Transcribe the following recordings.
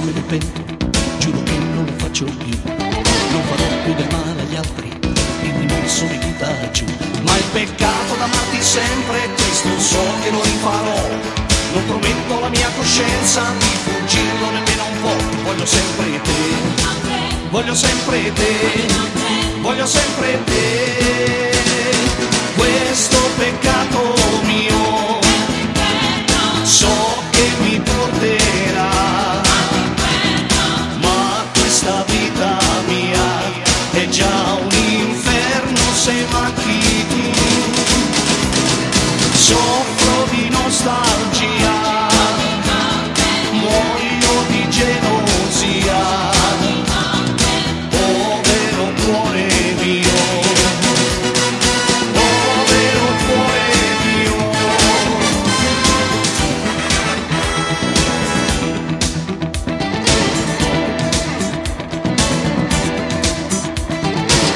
me ne pento, giuro che non lo faccio più. Non farò più del male agli altri, il rimorso mi butta giù. Ma il peccato d'amarti sempre, questo so che lo rifarò. Non prometto la mia coscienza di fuggirlo nemmeno un po'. Voglio sempre te, voglio sempre te, voglio sempre te. Soffro di nostalgia, muoio di gelosia, povero cuore mio, povero cuore mio.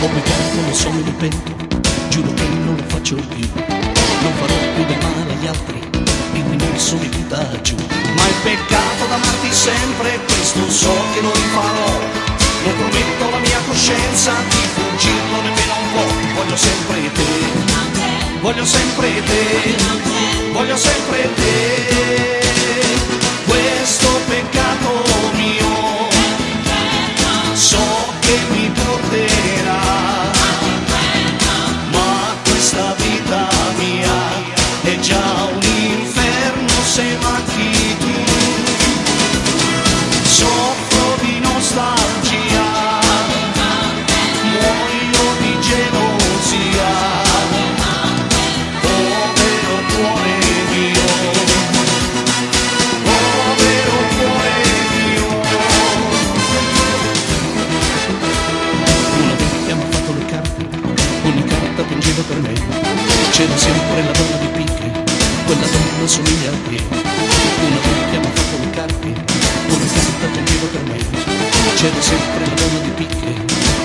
Ho peccato, lo so, me ne pento, giuro che non lo faccio più. Non farò più del male agli altri, il rimorso mi butta giù. Ma il peccato d'amarti sempre, questo so che lo rifarò. Non prometto la mia coscienza di fuggirlo nemmeno un po'. Voglio sempre te, voglio sempre te, voglio sempre te. Per me. C'era sempre la donna di picche, quella donna somiglia a te. Una vecchia mi fatto le carte, ogni carta piangeva per me. C'era sempre la donna di picche,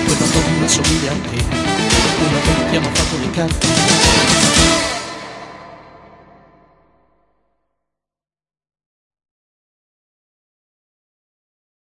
quella donna somiglia a te. Una vecchia mi ha fatto le carte,